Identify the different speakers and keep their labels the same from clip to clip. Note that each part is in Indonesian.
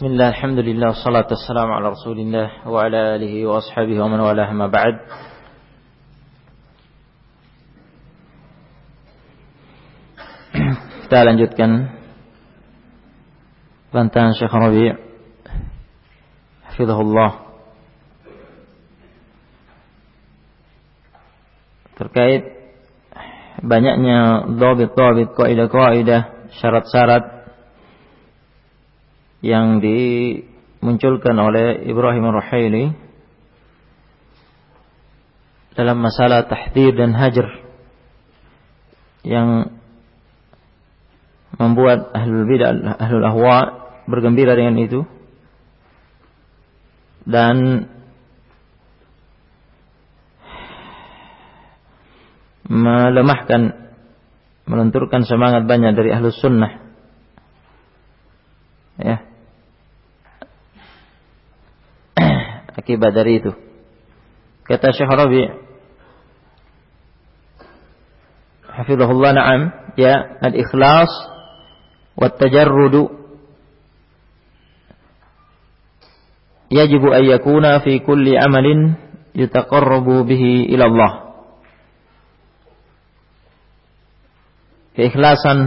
Speaker 1: Bismillah, Alhamdulillah, salatu wassalamu ala rasulillah wa ala alihi wa ashabihi wa man wala hama ba'd. Kita lanjutkan Bantahan Syekh Rabi' Hafizahullah. Terkait Banyaknya Dobit-dobit, kaidah-kaidah Syarat-syarat yang dimunculkan oleh Ibrahim Ar-Ruhaili dalam masalah tahdir dan hajar yang membuat ahlul bidah ahlul ahwa bergembira dengan itu. Dan melemahkan melenturkan semangat banyak dari ahlus sunnah. Ya akibat dari itu. Kata Syekh Rabi' Hafizahullah na'am ya al-ikhlas wa tajarrud yajibu an yakuna fi kulli amalin yutaqarrabu bihi ila Allah. Keikhlasan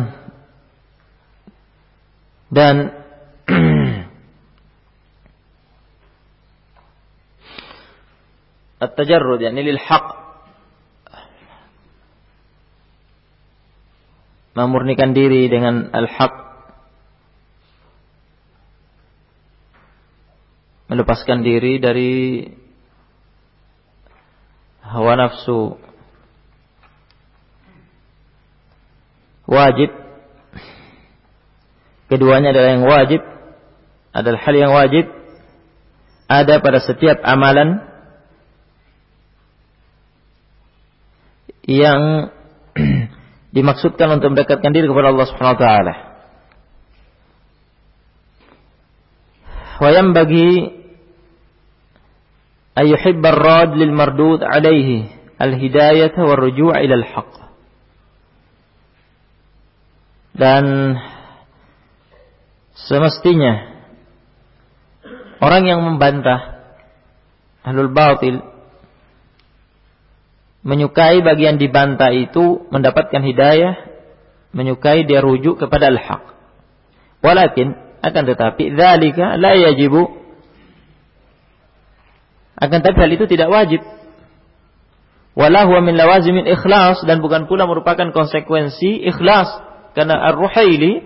Speaker 1: dan at-tajarrud للحق memurnikan diri dengan al-haq. Melepaskan diri dari hawa nafsu. Wajib. Keduanya adalah yang wajib. Adalah hal yang wajib. Ada pada setiap amalan. Yang dimaksudkan untuk mendekatkan diri kepada Allah Subhanahu wa taala. Wa yanbaghi ay yuhibba ar-rad lil mardud alayhi al-hidayah wa ruju' ila al-haq. Dan semestinya orang yang membantah ahlul batil menyukai bagian dibantah itu mendapatkan hidayah, menyukai dia rujuk kepada al-haq. Walakin akan tetapi dzalika la yajibu akan tetapi hal itu tidak wajib. Wala min lawazimil ikhlas dan bukan pula merupakan konsekuensi ikhlas karena Ar-Ruhaili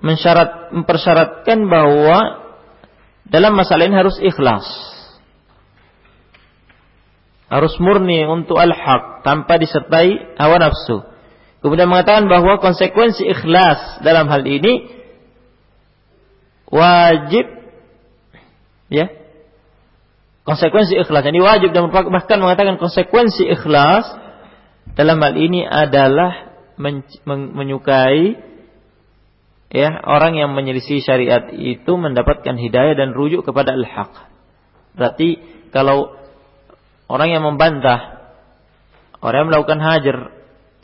Speaker 1: mensyarat mempersyaratkan bahwa dalam masalah ini harus ikhlas harus murni untuk al-haq tanpa disertai hawa nafsu. Kemudian mengatakan bahwa konsekuensi ikhlas dalam hal ini wajib ya. Konsekuensi ikhlas ini wajib dan bahkan mengatakan konsekuensi ikhlas dalam hal ini adalah men men menyukai ya orang yang menyelisih syariat itu mendapatkan hidayah dan rujuk kepada al-haq. Berarti kalau orang yang membantah, orang yang melakukan hajar,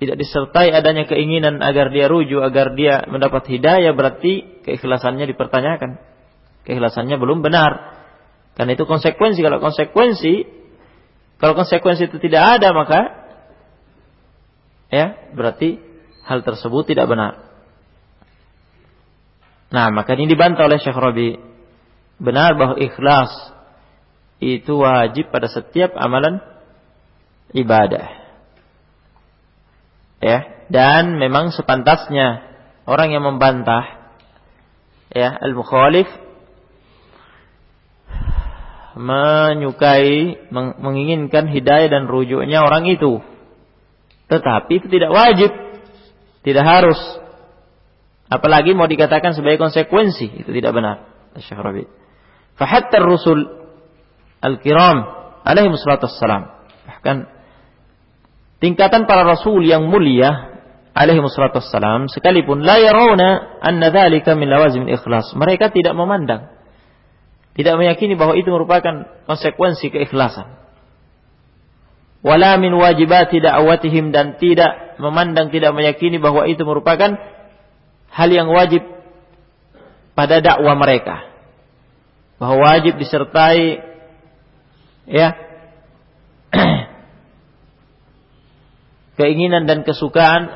Speaker 1: tidak disertai adanya keinginan agar dia rujuk, agar dia mendapat hidayah, berarti keikhlasannya dipertanyakan. Keikhlasannya belum benar. Karena itu konsekuensi. Kalau konsekuensi, kalau konsekuensi itu tidak ada, maka ya berarti hal tersebut tidak benar. Nah, maka ini dibantah oleh Syekh Rabi. Benar bahwa ikhlas itu wajib pada setiap amalan ibadah. Ya, dan memang sepantasnya orang yang membantah ya al-mukhalif menyukai menginginkan hidayah dan rujuknya orang itu. Tetapi itu tidak wajib, tidak harus. Apalagi mau dikatakan sebagai konsekuensi, itu tidak benar. Syekh Rabi. Fahatta rusul al-kiram alaihi wassalatu wassalam. Bahkan tingkatan para rasul yang mulia alaihi wassalatu wassalam sekalipun la yarawna anna dzalika min lawazim ikhlas. Mereka tidak memandang tidak meyakini bahwa itu merupakan konsekuensi keikhlasan. Wala min wajibati da'watihim dan tidak memandang tidak meyakini bahwa itu merupakan hal yang wajib pada dakwah mereka. bahwa wajib disertai ya keinginan dan kesukaan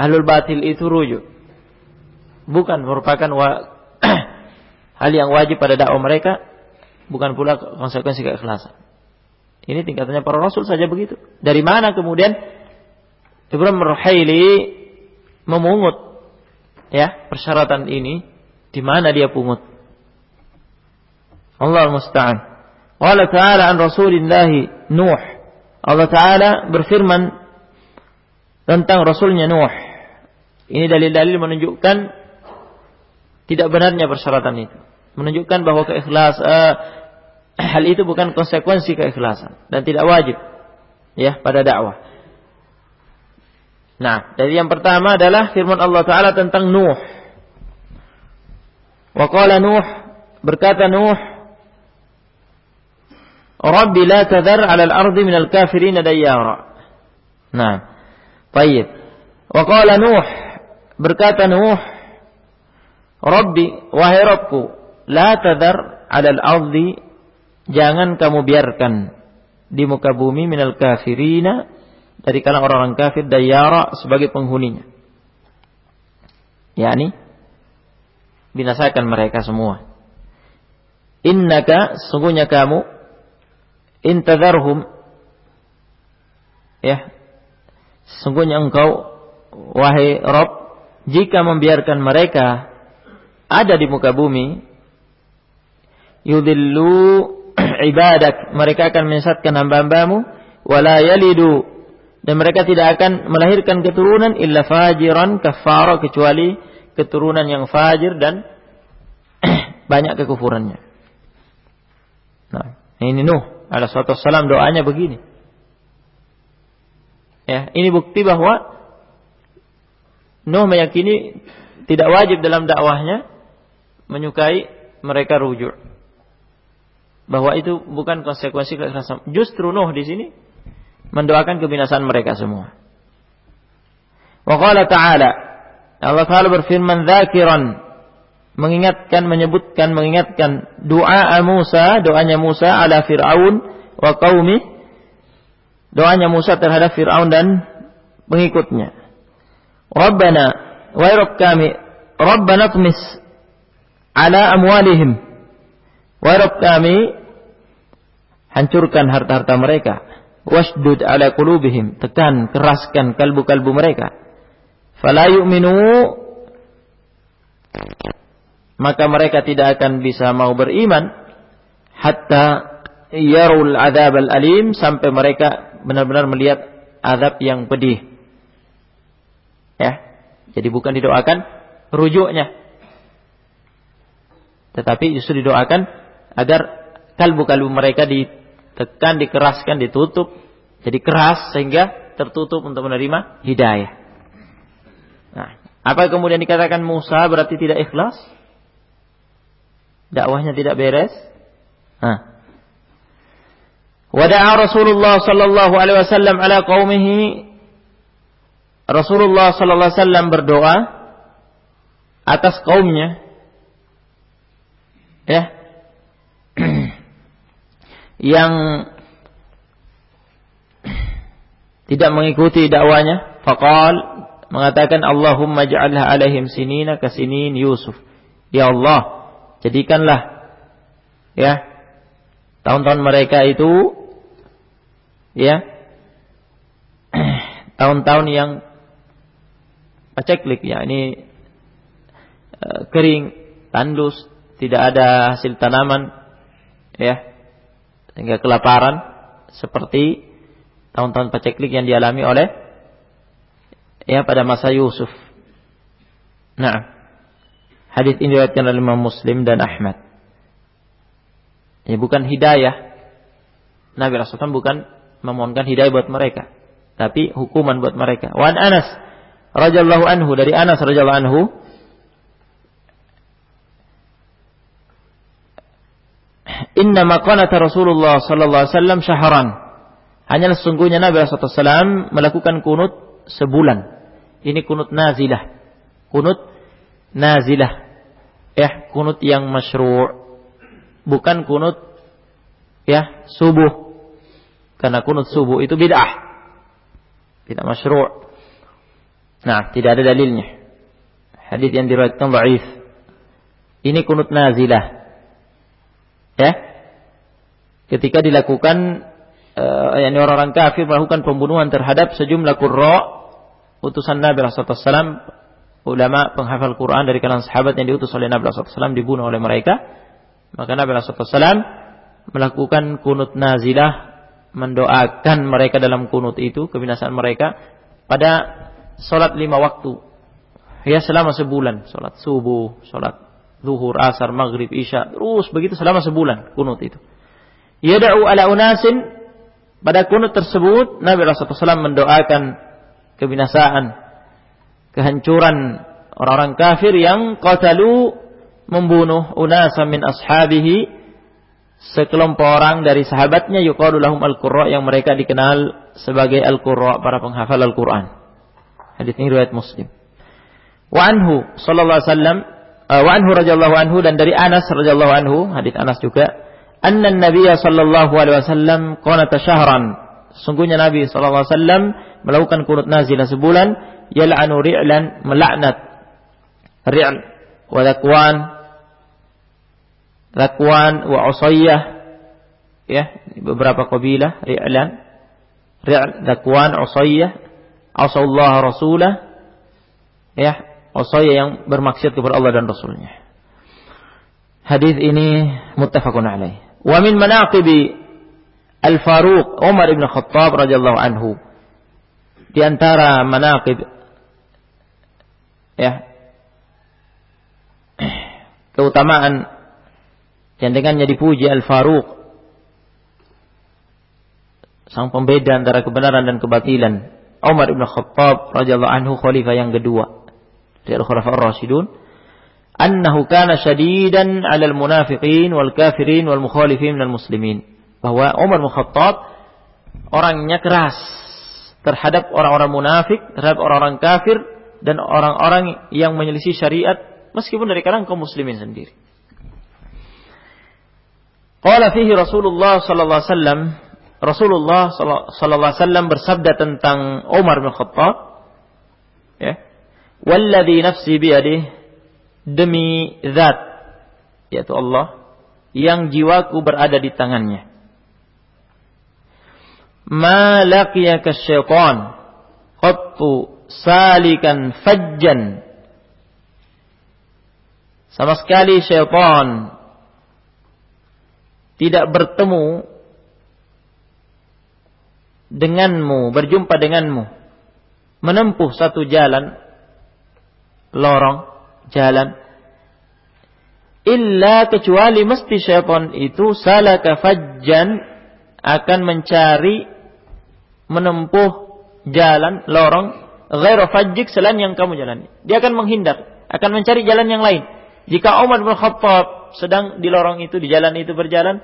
Speaker 1: ahlul batil itu rujuk. Bukan merupakan hal yang wajib pada dakwah mereka, bukan pula konsekuensi keikhlasan. Ini tingkatannya para rasul saja begitu. Dari mana kemudian Ibrahim Ruhaili memungut ya persyaratan ini di mana dia pungut? Allah musta'an. Allah Ta'ala an Rasulillah Nuh. Allah Ta'ala berfirman tentang Rasulnya Nuh. Ini dalil-dalil menunjukkan tidak benarnya persyaratan itu. Menunjukkan bahwa keikhlas uh, hal itu bukan konsekuensi keikhlasan dan tidak wajib ya pada dakwah. Nah, dari yang pertama adalah firman Allah taala tentang Nuh. Wa qala Nuh berkata Nuh Rabbi la tadhar 'ala al-ardi min al-kafirin dayyara. Nah, baik. Wa qala Nuh berkata Nuh Rabbi wahai Rabbku la tadhar 'ala al-ardi jangan kamu biarkan di muka bumi minal kafirina dari kalangan orang-orang kafir dayara sebagai penghuninya. yakni binasakan mereka semua. Innaka sungguhnya kamu intadharhum. Ya. Sungguhnya engkau wahai Rob jika membiarkan mereka ada di muka bumi yudillu ibadak. Mereka akan menyesatkan hamba-hambamu wala yalidu. Dan mereka tidak akan melahirkan keturunan illa fajiran kafara kecuali keturunan yang fajir dan banyak kekufurannya. Nah, ini Nuh alaihi salam doanya begini. Ya, ini bukti bahwa Nuh meyakini tidak wajib dalam dakwahnya menyukai mereka rujuk bahwa itu bukan konsekuensi kekerasan. Justru Nuh di sini mendoakan kebinasaan mereka semua. Wa qala ta'ala Allah Ta'ala berfirman dzakiran mengingatkan menyebutkan mengingatkan doa Musa doanya Musa ala Fir'aun wa qaumi doanya Musa terhadap Fir'aun dan pengikutnya Rabbana wa Rabb kami Rabbana tumis ala amwalihim wa Rabb kami hancurkan harta-harta mereka. Wasdud ala qulubihim, tekan, keraskan kalbu-kalbu mereka. Fala yu'minu maka mereka tidak akan bisa mau beriman hatta yarul adzab al-alim sampai mereka benar-benar melihat azab yang pedih. Ya. Jadi bukan didoakan rujuknya. Tetapi justru didoakan agar kalbu-kalbu mereka di tekan, dikeraskan, ditutup. Jadi keras sehingga tertutup untuk menerima hidayah. Nah, apa kemudian dikatakan Musa berarti tidak ikhlas? Dakwahnya tidak beres? Nah. Wada'a Rasulullah sallallahu alaihi wasallam ala qaumihi Rasulullah sallallahu alaihi wasallam berdoa atas kaumnya ya yang tidak mengikuti dakwanya, faqal mengatakan Allahumma ja'alha alaihim sinina kasinin Yusuf. Ya Allah, jadikanlah ya tahun-tahun mereka itu ya tahun-tahun yang paceklik ya ini uh, kering, tandus, tidak ada hasil tanaman ya sehingga kelaparan seperti tahun-tahun paceklik yang dialami oleh ya pada masa Yusuf. Nah, hadis ini diriwayatkan oleh Imam Muslim dan Ahmad. Ya bukan hidayah. Nabi Rasulullah bukan memohonkan hidayah buat mereka, tapi hukuman buat mereka. Wan Anas radhiyallahu anhu dari Anas radhiyallahu anhu Inna maqanata Rasulullah sallallahu alaihi wasallam syahran. Hanya sesungguhnya Nabi SAW melakukan kunut sebulan. Ini kunut nazilah. Kunut nazilah. Eh, kunut yang masyru'. bukan kunut ya subuh. Karena kunut subuh itu bid'ah. Tidak masyru'. Nah, tidak ada dalilnya. Hadis yang diriwayatkan dhaif. Ini kunut nazilah. Ya. Ketika dilakukan uh, yani orang-orang kafir melakukan pembunuhan terhadap sejumlah qurra utusan Nabi SAW ulama penghafal Quran dari kalangan sahabat yang diutus oleh Nabi SAW dibunuh oleh mereka. Maka Nabi SAW melakukan kunut nazilah mendoakan mereka dalam kunut itu kebinasaan mereka pada sholat lima waktu. Ya selama sebulan. Sholat subuh sholat zuhur asar maghrib isya terus begitu selama sebulan kunut itu. Yada'u ala unasin pada kunut tersebut Nabi SAW mendoakan kebinasaan, kehancuran orang-orang kafir yang qatalu membunuh unasa min ashabihi sekelompok orang dari sahabatnya yuqalu lahum al-qurra yang mereka dikenal sebagai al-qurra para penghafal Al-Qur'an. Hadis ini riwayat Muslim. Wa anhu sallallahu alaihi wasallam uh, wa anhu radhiyallahu anhu dan dari Anas radhiyallahu anhu, hadis Anas juga anna Nabi sallallahu alaihi wasallam qanata syahran. Sungguhnya Nabi sallallahu alaihi wasallam melakukan kunut nazilah sebulan yal'anu ri'lan melaknat ri'l wa lakwan lakwan wa usayyah ya beberapa kabilah ri'lan ri'l lakwan usayyah asallahu rasulah ya usayyah yang bermaksud kepada Allah dan Rasulnya hadis ini muttafaqun alaih Wa min manaqibi Al-Faruq Umar bin Khattab radhiyallahu anhu. Di antara manaqib ya. Keutamaan yang dengannya dipuji Al-Faruq. Sang pembeda antara kebenaran dan kebatilan. Umar bin Khattab radhiyallahu anhu khalifah yang kedua. Dari Al-Khulafa Ar-Rasyidun annahu kana syadidan 'alal munafiqin wal kafirin wal mukhalifin minal muslimin. Bahwa Umar bin Khattab orangnya keras terhadap orang-orang munafik, terhadap orang-orang kafir dan orang-orang yang menyelisih syariat meskipun dari kalangan kaum muslimin sendiri. Qala fihi Rasulullah sallallahu alaihi wasallam Rasulullah sallallahu alaihi wasallam bersabda tentang Umar bin Khattab ya Walladhi nafsi biyadihi demi zat yaitu Allah yang jiwaku berada di tangannya. Ma laqiyaka syaitan qattu salikan fajjan. Sama sekali syaitan tidak bertemu denganmu, berjumpa denganmu, menempuh satu jalan lorong jalan. Illa kecuali mesti syaitan itu salaka fajjan akan mencari menempuh jalan lorong ghairu fajjik selain yang kamu jalani. Dia akan menghindar, akan mencari jalan yang lain. Jika Umar bin Khattab sedang di lorong itu, di jalan itu berjalan,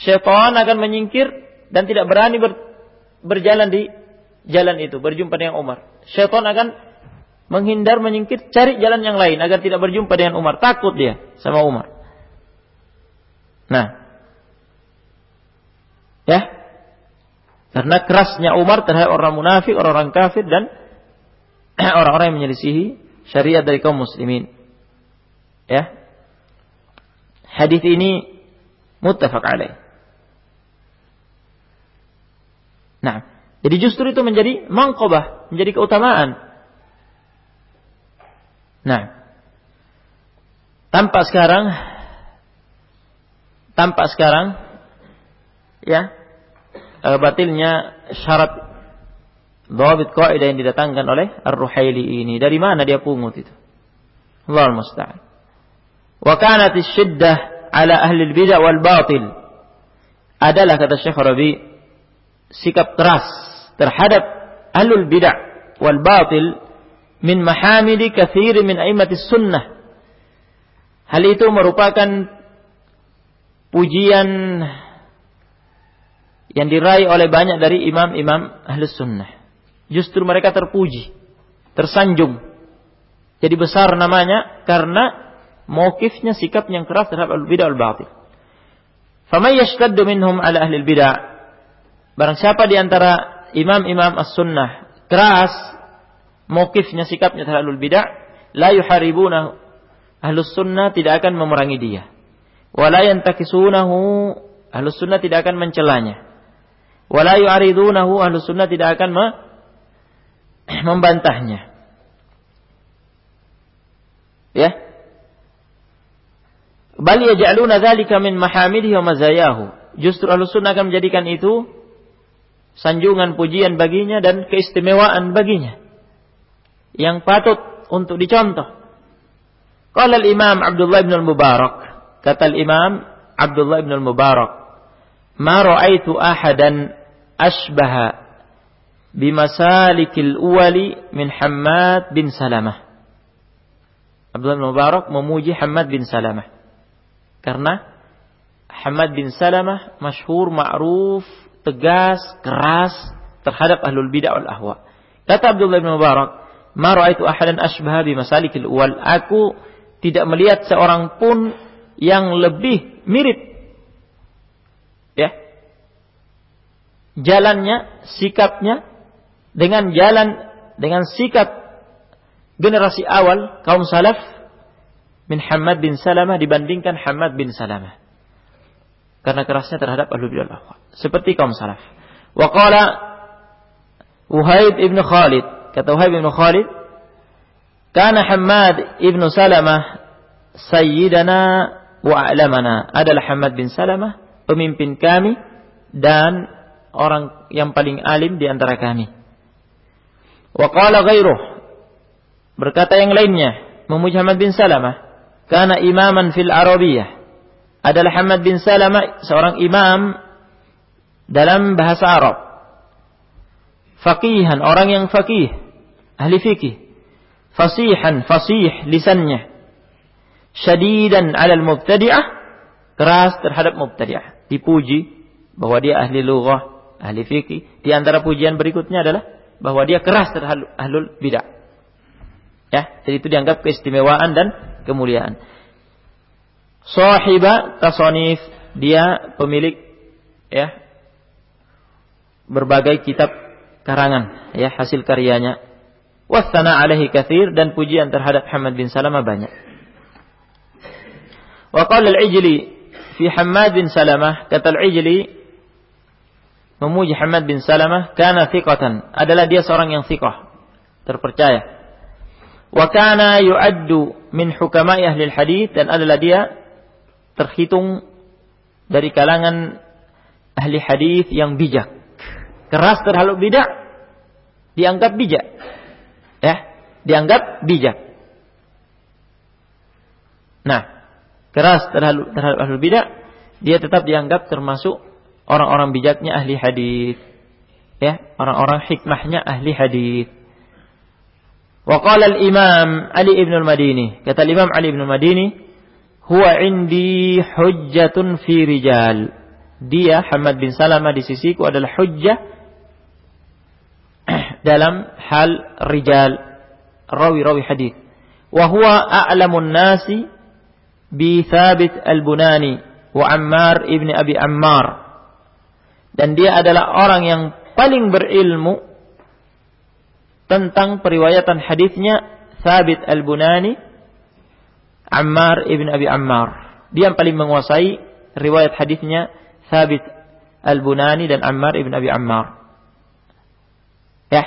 Speaker 1: syaitan akan menyingkir dan tidak berani ber, berjalan di jalan itu, berjumpa dengan Umar. Syaitan akan menghindar, menyingkir, cari jalan yang lain agar tidak berjumpa dengan Umar. Takut dia sama Umar. Nah, ya, karena kerasnya Umar terhadap orang munafik, orang-orang kafir dan orang-orang yang menyelisihi syariat dari kaum muslimin. Ya. Hadis ini muttafaq alaih. Nah, jadi justru itu menjadi mangkobah, menjadi keutamaan Nah, tampak sekarang, tampak sekarang, ya, batilnya syarat Dawabit kaidah yang didatangkan oleh Ar-Ruhaili ini. Dari mana dia pungut itu? Allah musta'an. Wa kanat syiddah ala ahli bidah wal batil. Adalah kata Syekh Rabi sikap keras terhadap ahlul bidah wal batil min mahamidi kathiri min aimatis sunnah. Hal itu merupakan pujian yang diraih oleh banyak dari imam-imam ahli sunnah. Justru mereka terpuji, tersanjung. Jadi besar namanya karena mokifnya sikap yang keras terhadap al-bidah al-batil. Faman yashtaddu minhum ala ahli bidah. Barang siapa di antara imam-imam as-sunnah keras mukifnya sikapnya terhadap bidah, la yuharibuna ahlus sunnah tidak akan memerangi dia. Wala yantakisunahu ahlus sunnah tidak akan mencelanya. Wala yu'aridunahu ahlus sunnah tidak akan me membantahnya. Ya. Bal yaj'aluna dzalika min mahamidihi wa mazayahu. Justru Ahlus Sunnah akan menjadikan itu sanjungan pujian baginya dan keistimewaan baginya yang patut untuk dicontoh. Qala al-Imam Abdullah bin al-Mubarak, kata al-Imam Abdullah bin al-Mubarak, "Ma ra'aitu ahadan ashbaha bimasalikil uwali min Hammad bin Salamah." Abdullah bin Mubarak memuji Hamad bin Salamah. Karena Hamad bin Salamah masyhur, ma'ruf, tegas, keras terhadap ahlul bid'ah wal ahwa. Kata Abdullah bin Mubarak, "Ma ra'aitu ahadan asbaha bi masalikil uwal." Aku tidak melihat seorang pun yang lebih mirip ya jalannya, sikapnya dengan jalan dengan sikap generasi awal kaum salaf min Hamad bin Salamah dibandingkan Hamad bin Salamah. Karena kerasnya terhadap ahlu bidah Seperti kaum salaf. Wa qala ibn Khalid. Kata Uhaib ibn Khalid. Kana Hamad ibn Salamah sayyidana wa a'lamana. Adalah Hamad bin Salamah. Pemimpin kami. Dan orang yang paling alim di antara kami. Wa qala ghairuh Berkata yang lainnya, memuji Hamad bin Salamah, karena imaman fil Arabiyah. Adalah Hamad bin Salamah seorang imam dalam bahasa Arab. Faqihan, orang yang faqih, ahli fikih. Fasihan, fasih lisannya. Syadidan alal mubtadi'ah, keras terhadap mubtadi'ah. Dipuji bahwa dia ahli lughah, ahli fikih. Di antara pujian berikutnya adalah bahwa dia keras terhadap ahlul bid'ah. Ya, jadi itu dianggap keistimewaan dan kemuliaan. Sahiba tasonif dia pemilik ya berbagai kitab karangan ya hasil karyanya. Wasana alaihi kathir dan pujian terhadap Hamad bin Salamah banyak. Wa qala al-Ijli fi Hamad bin Salamah kata al-Ijli memuji Hamad bin Salamah karena thiqatan adalah dia seorang yang thiqah terpercaya Wa kana yu'addu min hukama'i ahli hadis dan adalah dia terhitung dari kalangan ahli hadis yang bijak. Keras terhadap bidah dianggap bijak. Ya, dianggap bijak. Nah, keras terhadap terhadap ahli bidah dia tetap dianggap termasuk orang-orang bijaknya ahli hadis. Ya, orang-orang hikmahnya ahli hadis. Wa qala al-Imam Ali ibn al-Madini, kata Imam Ali ibn al-Madini, huwa indi hujjatun fi rijal. Dia Hamad bin Salama di sisiku adalah hujjah dalam hal rijal rawi-rawi hadis. Wa huwa a'lamun nasi bi Thabit al-Bunani wa Ammar ibn Abi Ammar. Dan dia adalah orang yang paling berilmu tentang periwayatan hadisnya Thabit Al-Bunani Ammar ibn Abi Ammar. Dia yang paling menguasai riwayat hadisnya Thabit Al-Bunani dan Ammar ibn Abi Ammar. Ya.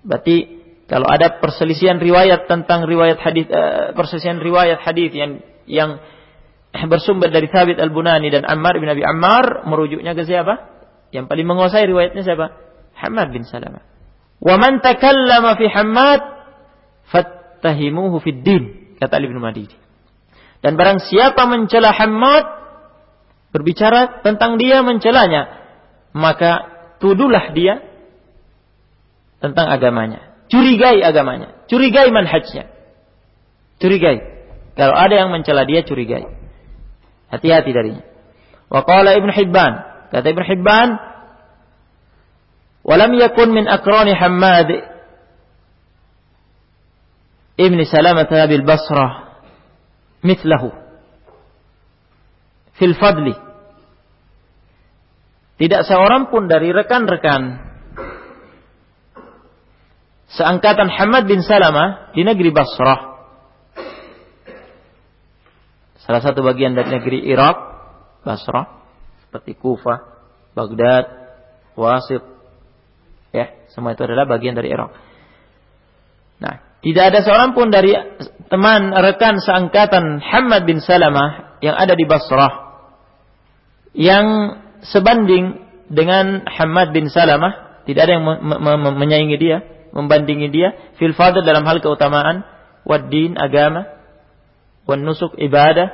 Speaker 1: Berarti kalau ada perselisihan riwayat tentang riwayat hadis uh, perselisihan riwayat hadis yang yang bersumber dari Thabit Al-Bunani dan Ammar bin Abi Ammar merujuknya ke siapa? Yang paling menguasai riwayatnya siapa? Hamad bin Salamah. Wa man takallama fi Hammad fattahimuhu fid din, kata Ali bin. Dan barang siapa mencela Hammad berbicara tentang dia mencelanya, maka tuduhlah dia tentang agamanya. Curigai agamanya, curigai manhajnya. Curigai. Kalau ada yang mencela dia curigai. Hati-hati darinya. Wa qala Ibn Hibban, Kata Ibn Hibban, "Walam yakun min akrani Hammad ibn Salamah bil Basrah mithlahu fil fadli." Tidak seorang pun dari rekan-rekan seangkatan Hamad bin Salama di negeri Basrah. Salah satu bagian dari negeri Irak, Basrah seperti Kufah, Baghdad, Wasit. Ya, semua itu adalah bagian dari Irak. Nah, tidak ada seorang pun dari teman rekan seangkatan Hamad bin Salamah yang ada di Basrah yang sebanding dengan Hamad bin Salamah, tidak ada yang menyaingi dia membandingi dia fil fadl dalam hal keutamaan wad din agama wan nusuk ibadah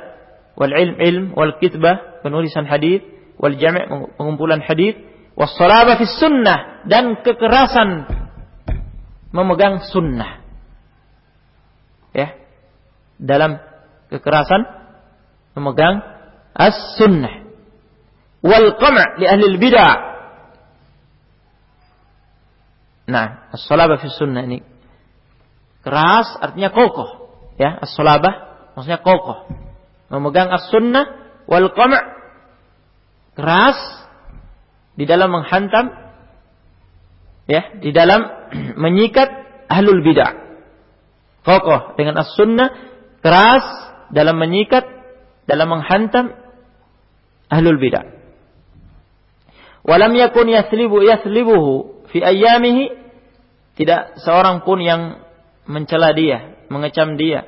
Speaker 1: wal ilm ilm wal kitbah penulisan hadis wal jami' pengumpulan hadis was salaba fis sunnah dan kekerasan memegang sunnah ya dalam kekerasan memegang as-sunnah wal qam' li ahli al-bid'ah Nah, as-salabah fi sunnah ini keras artinya kokoh, ya. As-salabah maksudnya kokoh. Memegang as-sunnah wal qam' keras di dalam menghantam ya, di dalam menyikat ahlul bidah. Kokoh dengan as-sunnah, keras dalam menyikat dalam menghantam ahlul bidah. Walam yakun yaslibu yaslibuhu fi ayyamihi tidak seorang pun yang mencela dia, mengecam dia.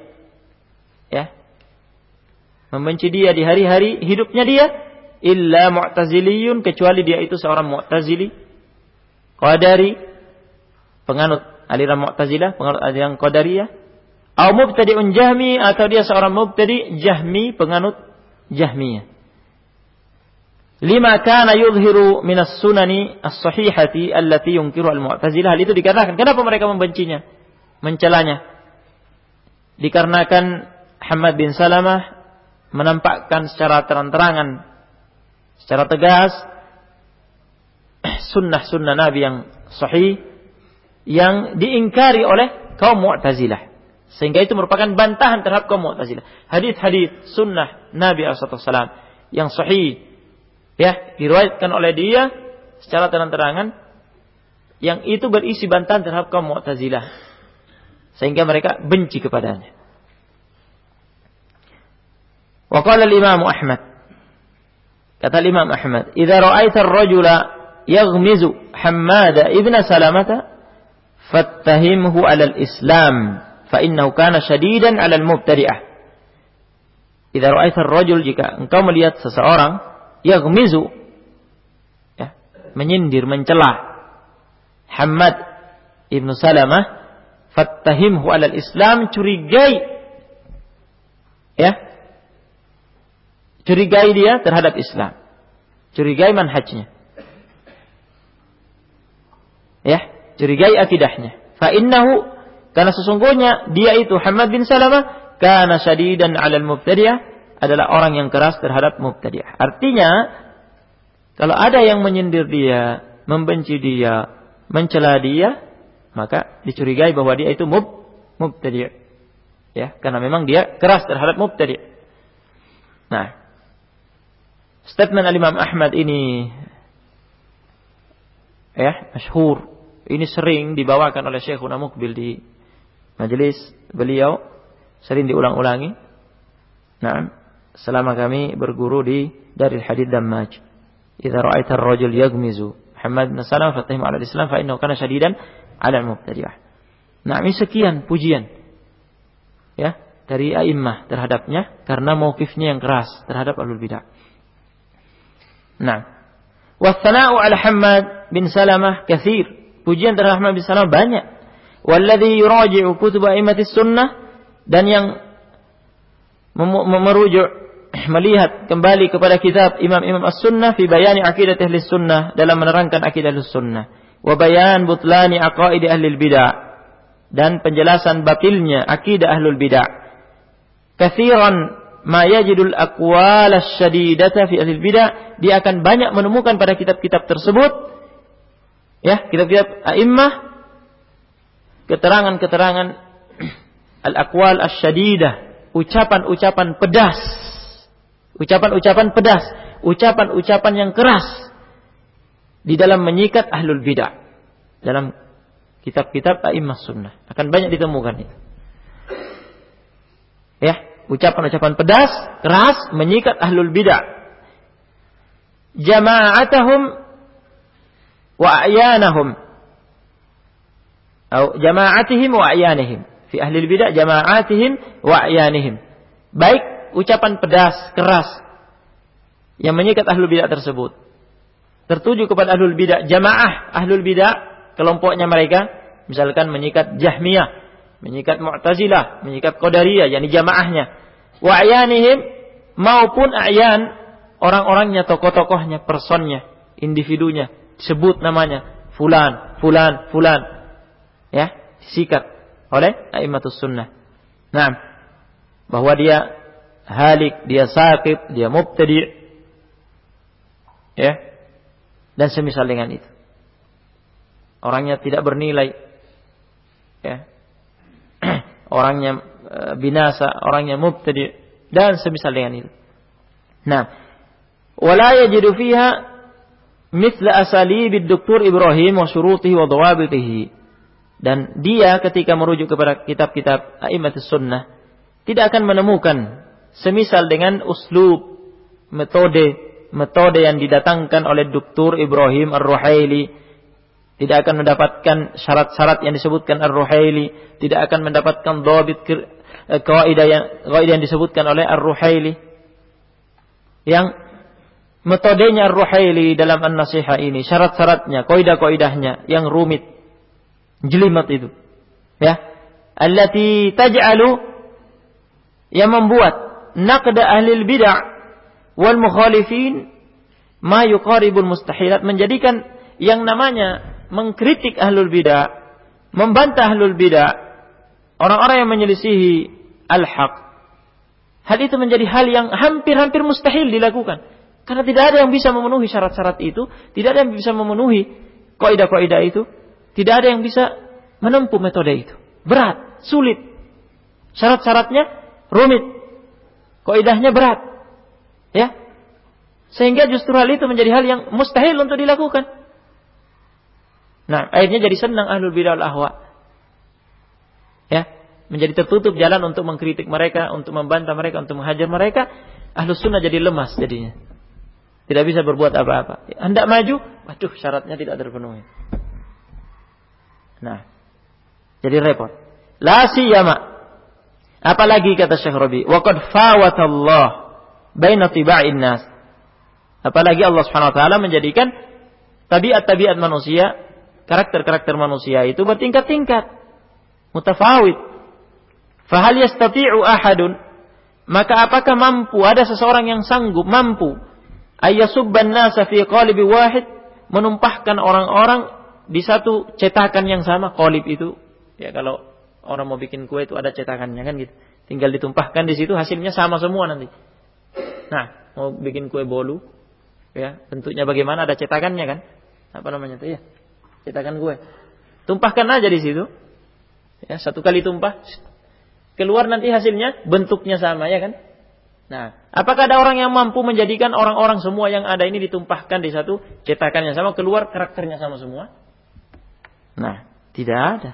Speaker 1: Ya. Membenci dia di hari-hari hidupnya dia illa mu'taziliyun kecuali dia itu seorang mu'tazili qadari penganut aliran mu'tazilah, penganut aliran qadariyah atau mubtadi'un jahmi atau dia seorang mubtadi jahmi penganut jahmiyah lima kana yudhiru minas sunani as-sahihati allati yunkiru al-mu'tazilah. Hal itu dikarenakan kenapa mereka membencinya? Mencelanya. Dikarenakan Hamad bin Salamah menampakkan secara terang-terangan secara tegas sunnah-sunnah Nabi yang sahih yang diingkari oleh kaum Mu'tazilah. Sehingga itu merupakan bantahan terhadap kaum Mu'tazilah. Hadis-hadis sunnah Nabi SAW yang sahih ya diriwayatkan oleh dia secara terang-terangan yang itu berisi bantahan terhadap kaum Mu'tazilah sehingga mereka benci kepadanya. Wa qala al-Imam Ahmad kata Imam Ahmad, "Idza ra'aita ar-rajula yaghmizu Hammada ibn Salamah fattahimhu 'ala al-Islam fa innahu kana shadidan 'ala al-mubtadi'ah." Idza ra'aita ar-rajul jika engkau melihat seseorang yaghmizu ya, menyindir, mencela Hamad ibnu Salamah fattahimhu alal Islam curigai ya curigai dia terhadap Islam curigai manhajnya ya curigai akidahnya fa innahu karena sesungguhnya dia itu Hamad bin Salamah kana syadidan alal mubtadi'ah adalah orang yang keras terhadap mubtadi'ah. Artinya, kalau ada yang menyindir dia, membenci dia, mencela dia, maka dicurigai bahwa dia itu mub, mubtadi'. Ya, karena memang dia keras terhadap mubtadi'. Nah, statement Al-Imam Ahmad ini ya, masyhur. Ini sering dibawakan oleh Syekhuna Mukbil di majelis beliau, sering diulang-ulangi. Nah, selama kami berguru di dari hadith Dammaj. Idza ra'aita ar-rajul yaghmizu Muhammad bin Salam fatahim ala Islam fa innahu kana shadidan ala al-mubtadi'ah. Nah, ini sekian pujian. Ya, dari a'immah terhadapnya karena mauqifnya yang keras terhadap alul bidah. Nah, wasana'u ala Muhammad bin Salamah kathir. Pujian terhadap Muhammad bin Salamah banyak. Walladhi yuraji'u kutub a'immatis sunnah dan yang merujuk melihat kembali kepada kitab imam-imam as-sunnah fi bayani akidah ahli sunnah dalam menerangkan akidah ahli sunnah wa bayan butlani aqaid ahli bidah dan penjelasan batilnya akidah ahlul bidah kathiran ma yajidul aqwal asyadidata fi ahli bidah. Dia akan banyak menemukan pada kitab-kitab tersebut ya kitab-kitab a'immah keterangan-keterangan al-aqwal asyadidah ucapan-ucapan pedas Ucapan-ucapan pedas, ucapan-ucapan yang keras di dalam menyikat ahlul bidah dalam kitab-kitab a'immah sunnah. Akan banyak ditemukan itu. Ya ucapan-ucapan pedas keras menyikat ahlul bidah. Jama'atahum wa a'yanahum. Atau jama'atihim wa a'yanihim. Fi ahli bidah jama'atihim wa a'yanihim. Baik ucapan pedas keras yang menyikat ahlul bidah tersebut. Tertuju kepada ahlul bidah jamaah ahlul bidah kelompoknya mereka misalkan menyikat Jahmiyah menyikat Mu'tazilah menyikat Qadariyah yakni jamaahnya. Wa ayanihim maupun ayan orang-orangnya tokoh-tokohnya personnya individunya. Sebut namanya fulan fulan fulan. Ya disikat oleh aimatus sunnah. Nah bahwa dia halik dia sakit dia mubtadi. Ya. Dan semisal dengan itu. Orangnya tidak bernilai. Ya. orangnya e, binasa, orangnya mubtadi dan semisal dengan itu. Nah, wala yajidu fiha mithla asalib Dr. Ibrahim wa syurutihi wa dawabitihi. Dan dia ketika merujuk kepada kitab-kitab Aimatus Sunnah tidak akan menemukan semisal dengan uslub metode metode yang didatangkan oleh Dr. Ibrahim Ar-Ruhaili tidak akan mendapatkan syarat-syarat yang disebutkan Ar-Ruhaili, tidak akan mendapatkan dhabit eh, kaidah yang kaidah yang disebutkan oleh Ar-Ruhaili. Yang metodenya Ar-Ruhaili dalam An-Nasihah ini, syarat-syaratnya, kaidah-kaidahnya yang rumit, jelimet itu. Ya. Allati taj'alu yang membuat naqda ahli bid'ah wal mukhalifin ma yuqaribul mustahilat menjadikan yang namanya mengkritik ahlul bidah, membantah ahlul bidah, orang-orang yang menyelisihi al-haq. Hal itu menjadi hal yang hampir-hampir mustahil dilakukan. Karena tidak ada yang bisa memenuhi syarat-syarat itu, tidak ada yang bisa memenuhi kaidah-kaidah itu, tidak ada yang bisa menempuh metode itu. Berat, sulit. Syarat-syaratnya rumit. Kaidahnya berat. Ya. Sehingga justru hal itu menjadi hal yang mustahil untuk dilakukan. Nah, akhirnya jadi senang ahlul bidah ahwa. Ya, menjadi tertutup jalan untuk mengkritik mereka, untuk membantah mereka, untuk menghajar mereka. Ahlus sunnah jadi lemas jadinya. Tidak bisa berbuat apa-apa. Hendak maju, waduh syaratnya tidak terpenuhi. Nah, jadi repot. La siyama. Apalagi kata Syekh Rabi, waqad fawatallah baina tiba'in nas. Apalagi Allah Subhanahu wa taala menjadikan tabiat-tabiat manusia, karakter-karakter manusia itu bertingkat-tingkat, mutafawid. Fahal yastati'u ahadun? Maka apakah mampu? Ada seseorang yang sanggup mampu. Ayyasubban nasa fi qalibi wahid? Menumpahkan orang-orang di satu cetakan yang sama. Qalib itu. Ya kalau orang mau bikin kue itu ada cetakannya kan gitu. Tinggal ditumpahkan di situ hasilnya sama semua nanti. Nah, mau bikin kue bolu, ya bentuknya bagaimana? Ada cetakannya kan? Apa namanya tuh ya? Cetakan kue. Tumpahkan aja di situ. Ya, satu kali tumpah, keluar nanti hasilnya bentuknya sama ya kan? Nah, apakah ada orang yang mampu menjadikan orang-orang semua yang ada ini ditumpahkan di satu cetakan yang sama keluar karakternya sama semua? Nah, tidak ada.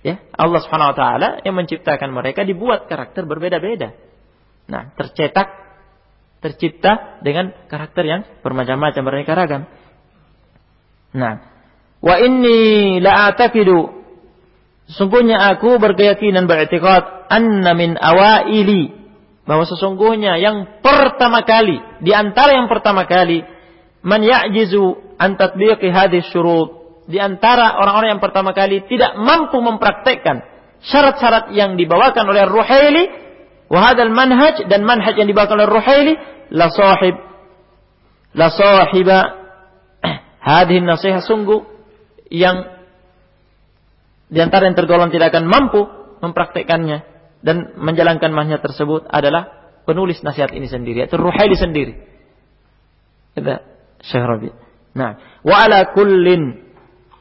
Speaker 1: Ya, Allah Subhanahu wa taala yang menciptakan mereka dibuat karakter berbeda-beda. Nah, tercetak tercipta dengan karakter yang bermacam-macam beraneka ragam. Nah, wa inni la atakidu sungguhnya aku berkeyakinan beriktikad anna min awaili. Bahwa sesungguhnya yang pertama kali di antara yang pertama kali man ya'jizu an tatbiqi hadhihi syurut. Di antara orang-orang yang pertama kali tidak mampu mempraktekkan syarat-syarat yang dibawakan oleh Ruhaili Wahadal manhaj dan manhaj yang dibawakan oleh Ruhaili la sahib la sahiba hadhihi nasihat sungguh yang di antara yang tergolong tidak akan mampu mempraktekannya dan menjalankan manhaj tersebut adalah penulis nasihat ini sendiri yaitu Ruhaili sendiri. Kata Syekh Rabi. Nah, wa ala kullin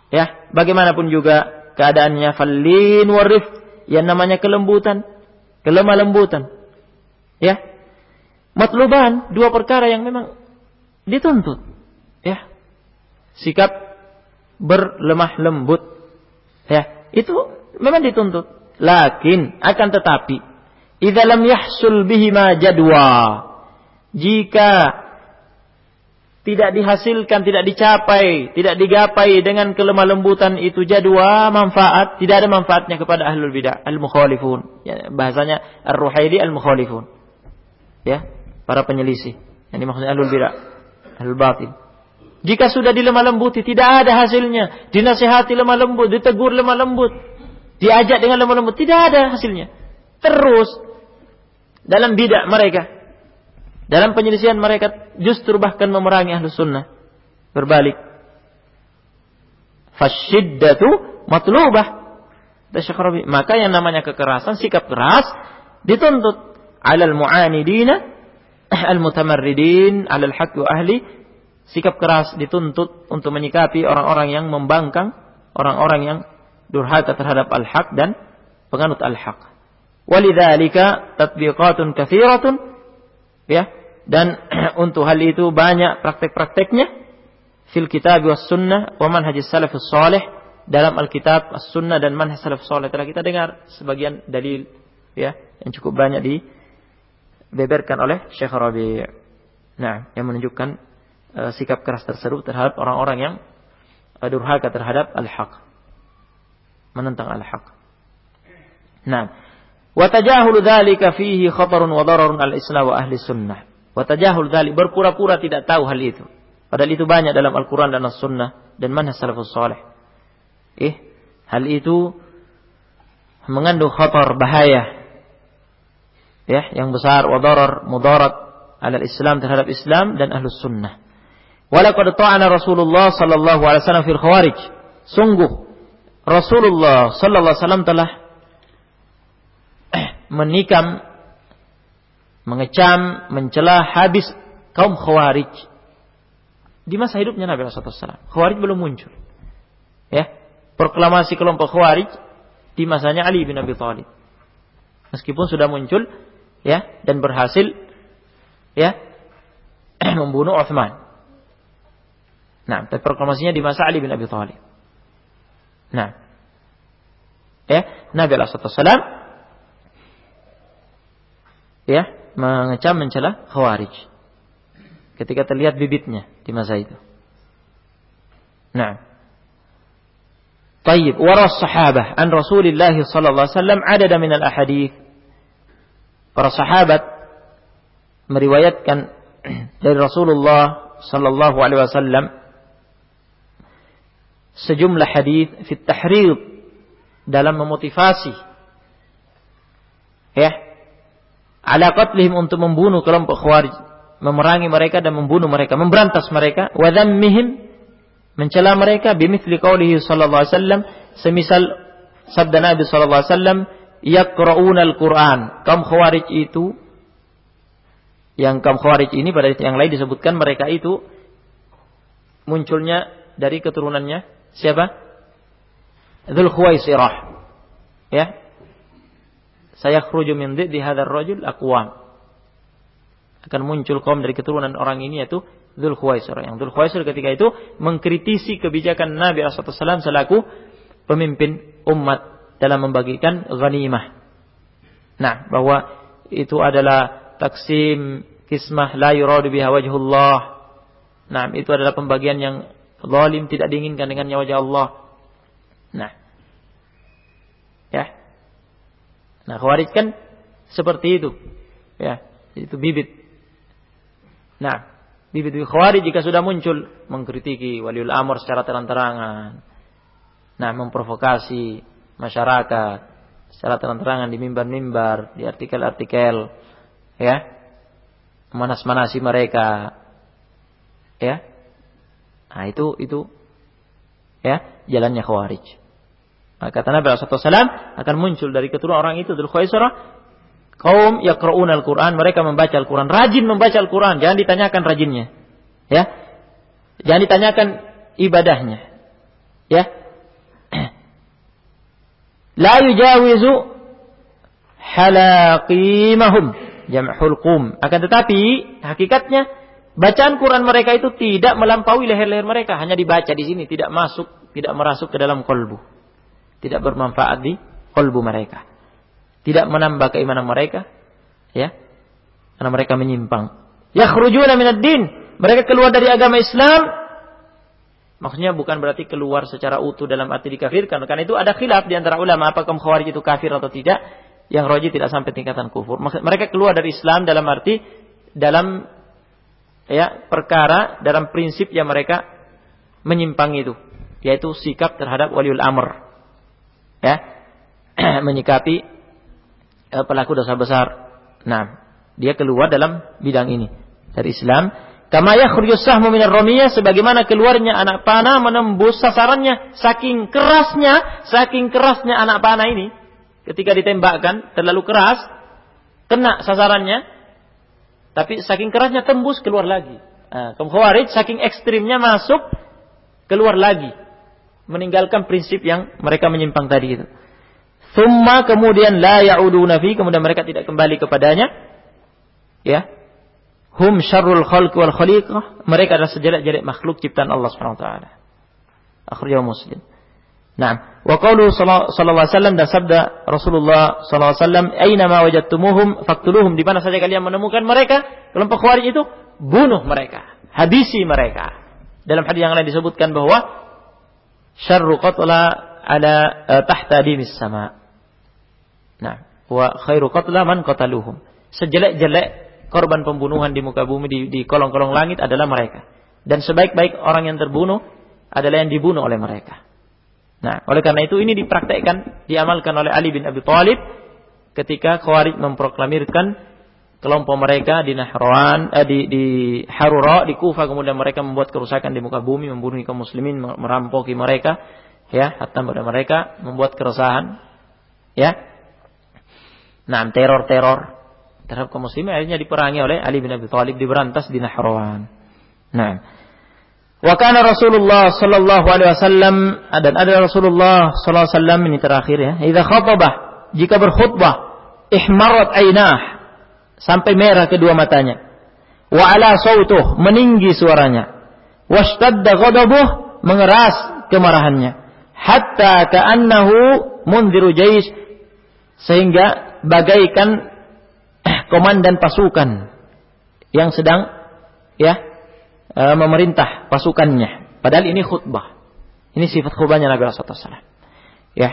Speaker 1: ya, bagaimanapun juga keadaannya fallin warif yang namanya kelembutan kelemah lembutan. Ya. Matluban, dua perkara yang memang dituntut. Ya. sikap berlemah lembut. Ya, itu memang dituntut. Lakin akan tetapi idza yahsul bihi ma jadwa jika tidak dihasilkan, tidak dicapai, tidak digapai dengan kelemah lembutan itu jadwa manfaat, tidak ada manfaatnya kepada ahlul bidah, al-mukhalifun. Ya, bahasanya ar-ruhaili al-mukhalifun. Ya, para penyelisih. Yang dimaksudnya ahlul bidah, ahlul batin. Jika sudah dilemah lembuti, tidak ada hasilnya. Dinasihati lemah lembut, ditegur lemah lembut. Diajak dengan lemah lembut, tidak ada hasilnya. Terus dalam bidah mereka. Dalam penyelisihan mereka justru bahkan memerangi ahlu sunnah. Berbalik. Fasyiddatu matlubah. Maka yang namanya kekerasan, sikap keras dituntut alal mu'anidina al-mutamarridin alal haqq ahli sikap keras dituntut untuk menyikapi orang-orang yang membangkang, orang-orang yang durhaka terhadap al-haq dan penganut al-haq. Walidzalika tatbiqatun katsiratun ya dan untuk hal itu banyak praktek-prakteknya fil kitab was sunnah wa manhaj salafus salih dalam Alkitab, As-Sunnah dan manhaj salaf salih telah kita dengar sebagian dalil ya yang cukup banyak dibeberkan oleh Syekh Rabi'. Nah, yang menunjukkan uh, sikap keras tersebut terhadap orang-orang yang uh, durhaka terhadap al-haq. Menentang al-haq. Nah, wa tajahul dzalika fihi khatarun wa dararun al-islam wa ahli sunnah. Wa tajahul dzalik berpura-pura tidak tahu hal itu. Padahal itu banyak dalam Al-Qur'an dan As-Sunnah dan mana salafus salih. Eh, hal itu mengandung khatar bahaya. Ya, yang besar wa darar mudarat ala Islam terhadap Islam dan Ahlus Sunnah. Walaqad ta'ana Rasulullah sallallahu alaihi wasallam fil khawarij. Sungguh Rasulullah sallallahu alaihi wasallam telah menikam mengecam, mencela habis kaum khawarij. Di masa hidupnya Nabi SAW. Khawarij belum muncul. Ya, proklamasi kelompok khawarij di masanya Ali bin Abi Thalib. Meskipun sudah muncul ya dan berhasil ya membunuh Uthman. Nah, tapi proklamasinya di masa Ali bin Abi Thalib. Nah, ya Nabi Alaihissalam ya mengecam mencela Khawarij ketika terlihat bibitnya di masa itu. Nah, طيب ورى الصحابة عن رسول الله صلى الله عليه وسلم عدد من الأحاديث para sahabat meriwayatkan dari Rasulullah sallallahu alaihi wasallam sejumlah hadis fit tahrid dalam memotivasi ya ala qatlihim untuk membunuh kelompok khawarij memerangi mereka dan membunuh mereka memberantas mereka wa dhammihim mencela mereka bimithli qaulihi sallallahu alaihi wasallam semisal sabda Nabi sallallahu alaihi wasallam yaqra'una al-Qur'an. Kaum khawarij itu yang kaum khawarij ini pada yang lain disebutkan mereka itu munculnya dari keturunannya Siapa? Dzul Khuwaisirah. Ya. Saya khruju min di hadzal rajul aqwam. Akan muncul kaum dari keturunan orang ini yaitu Dzul Khuwaisirah. Yang Dzul Khuwaisirah ketika itu mengkritisi kebijakan Nabi SAW selaku pemimpin umat dalam membagikan ghanimah. Nah, bahwa itu adalah taksim kismah la yuradu biha wajhullah. Nah, itu adalah pembagian yang zalim tidak diinginkan dengannya wajah Allah. Nah. Ya. Nah, khawarij kan seperti itu. Ya, itu bibit. Nah, bibit khawarij jika sudah muncul mengkritiki waliul amr secara terang-terangan. Nah, memprovokasi masyarakat secara terang-terangan di mimbar-mimbar, di artikel-artikel, ya. Manas-manasi mereka. Ya, Nah, itu itu ya jalannya khawarij. Nah, kata Nabi SAW akan muncul dari keturunan orang itu dari Khaisarah kaum yaqra'un al-Qur'an, mereka membaca Al-Qur'an, rajin membaca Al-Qur'an, jangan ditanyakan rajinnya. Ya. Jangan ditanyakan ibadahnya. Ya. La yujawizu halaqimahum jam'ul qum. Akan tetapi hakikatnya Bacaan Quran mereka itu tidak melampaui leher-leher mereka, hanya dibaca di sini, tidak masuk, tidak merasuk ke dalam kolbu. Tidak bermanfaat di kolbu mereka. Tidak menambah keimanan mereka, ya. Karena mereka menyimpang. Yakhrujuna minad din. Mereka keluar dari agama Islam Maksudnya bukan berarti keluar secara utuh dalam arti dikafirkan. Karena itu ada khilaf di antara ulama apakah khawarij itu kafir atau tidak. Yang roji tidak sampai tingkatan kufur. Mereka keluar dari Islam dalam arti dalam ya perkara dalam prinsip yang mereka menyimpang itu, yaitu sikap terhadap waliul amr. Ya. menyikapi eh, pelaku dosa besar. Nah, dia keluar dalam bidang ini dari Islam Kama yakhrujus sahmu minar sebagaimana keluarnya anak panah menembus sasarannya saking kerasnya, saking kerasnya anak panah ini ketika ditembakkan terlalu keras kena sasarannya tapi saking kerasnya tembus keluar lagi. Nah, Khawarij saking ekstrimnya masuk keluar lagi meninggalkan prinsip yang mereka menyimpang tadi itu. Thumma kemudian la ya'uduna fi kemudian mereka tidak kembali kepadanya. Ya, hum syarrul khalq wal khaliqah mereka adalah sejelek-jelek makhluk ciptaan Allah taala akhrajahu muslim Nah, wa qawlu sallallahu alaihi wasallam dan sabda Rasulullah sallallahu alaihi wasallam, "Aina ma wajadtumuhum faqtuluhum." Di mana saja kalian menemukan mereka, kelompok Khawarij itu, bunuh mereka, habisi mereka. Dalam hadis yang lain disebutkan bahwa syarru qatla ala uh, tahta dimis sama. Nah, wa khairu qatla man qataluhum. Sejelek-jelek korban pembunuhan di muka bumi di, di kolong-kolong langit adalah mereka. Dan sebaik-baik orang yang terbunuh adalah yang dibunuh oleh mereka. Nah, oleh karena itu ini dipraktekkan, diamalkan oleh Ali bin Abi Thalib ketika Khawarij memproklamirkan kelompok mereka di Nahrawan, eh, di, di Harura, di Kufa, kemudian mereka membuat kerusakan di muka bumi, membunuh kaum muslimin, merampoki mereka, ya, hatta pada mereka membuat keresahan, ya. Nah, teror-teror terhadap kaum muslimin akhirnya diperangi oleh Ali bin Abi Thalib diberantas di Nahrawan. Nah, wa kana Rasulullah sallallahu alaihi wasallam dan ada Rasulullah sallallahu alaihi wasallam ini terakhir ya. Idza khatabah jika berkhutbah ihmarat ainah sampai merah kedua matanya. Wa ala sautuh meninggi suaranya. Washtadda ghadabuh mengeras kemarahannya. Hatta ka'annahu mundiru jais sehingga bagaikan komandan pasukan yang sedang ya e, memerintah pasukannya. Padahal ini khutbah. Ini sifat khutbahnya Nabi Rasulullah SAW. Ya.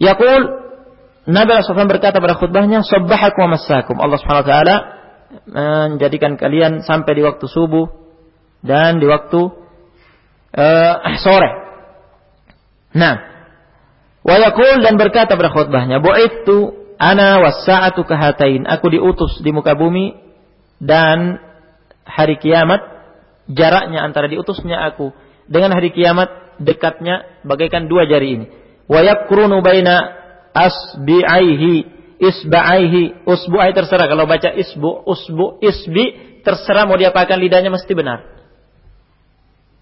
Speaker 1: Yaqul Nabi Rasulullah berkata pada khutbahnya, "Sabbahakum wa massakum." Allah Subhanahu wa taala menjadikan kalian sampai di waktu subuh dan di waktu uh, sore. Nah, wa yaqul dan berkata pada khutbahnya, "Bu'ithu Ana wasa'atu kahatain. Aku diutus di muka bumi dan hari kiamat jaraknya antara diutusnya aku dengan hari kiamat dekatnya bagaikan dua jari ini. Wa yakrunu baina asbi'aihi isba'aihi usbu'ai terserah kalau baca isbu usbu isbi terserah mau diapakan lidahnya mesti benar.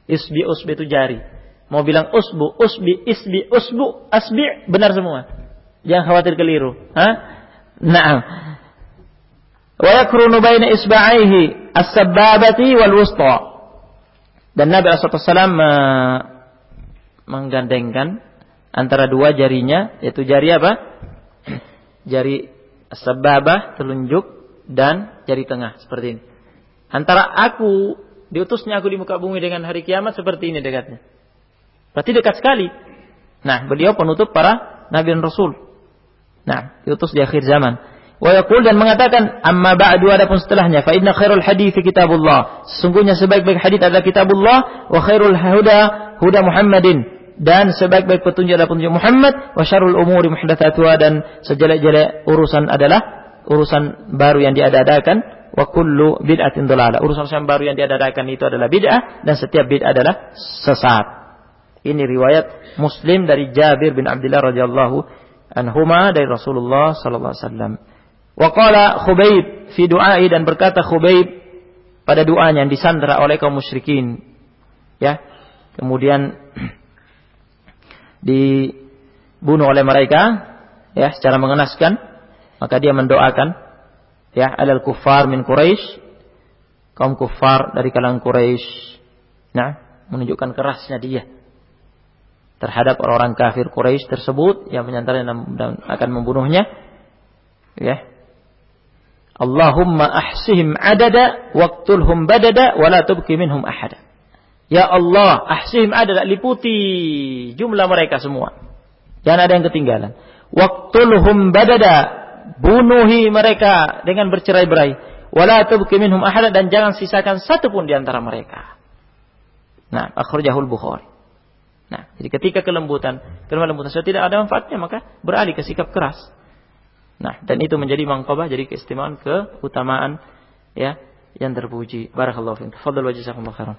Speaker 1: Isbi usbi itu jari. Mau bilang usbu usbi isbi usbu asbi benar semua. Jangan khawatir keliru. Hah? Naam. Wa yakrunu baina isba'aihi as-sabbabati wal wusta. Dan Nabi SAW menggandengkan antara dua jarinya, yaitu jari apa? Jari sababah, telunjuk, dan jari tengah, seperti ini. Antara aku, diutusnya aku di muka bumi dengan hari kiamat, seperti ini dekatnya. Berarti dekat sekali. Nah, beliau penutup para Nabi dan Rasul. Nah, diutus di akhir zaman. Wa yaqul dan mengatakan amma ba'du adapun setelahnya fa inna khairul hadits kitabullah. Sesungguhnya sebaik-baik hadis adalah kitabullah wa khairul huda huda Muhammadin dan sebaik-baik petunjuk adalah petunjuk Muhammad wa syarrul umuri muhdatsatuha dan sejelek-jelek urusan adalah urusan baru yang diadakan wa kullu bid'atin dhalalah. Urusan-urusan baru yang diadakan itu adalah bid'ah dan setiap bid'ah adalah sesat. Ini riwayat Muslim dari Jabir bin Abdullah radhiyallahu anhuma dari Rasulullah sallallahu alaihi wasallam. Wa qala Khubayb fi du'ai dan berkata Khubayb pada doanya yang disandra oleh kaum musyrikin. Ya. Kemudian dibunuh oleh mereka ya secara mengenaskan maka dia mendoakan ya alal kuffar min Quraisy kaum kufar dari kalangan Quraisy. Nah, menunjukkan kerasnya dia terhadap orang-orang kafir Quraisy tersebut yang menyantara dan akan membunuhnya. Ya. Allahumma ahsihim adada waqtulhum badada wala tubqi minhum ahada. Ya Allah, ahsihim adada liputi jumlah mereka semua. Jangan ada yang ketinggalan. Waqtulhum badada, bunuhi mereka dengan bercerai-berai. Wala tubqi minhum ahada dan jangan sisakan satu pun di antara mereka. Nah, akhrajahul Bukhari. Nah, jadi ketika kelembutan, kelembutan sudah tidak ada manfaatnya maka beralih ke sikap keras. Nah, dan itu menjadi mangkobah jadi keistimewaan keutamaan ya yang terpuji. Barakallahu fiik. Fadhal wa jazakumullahu khairan.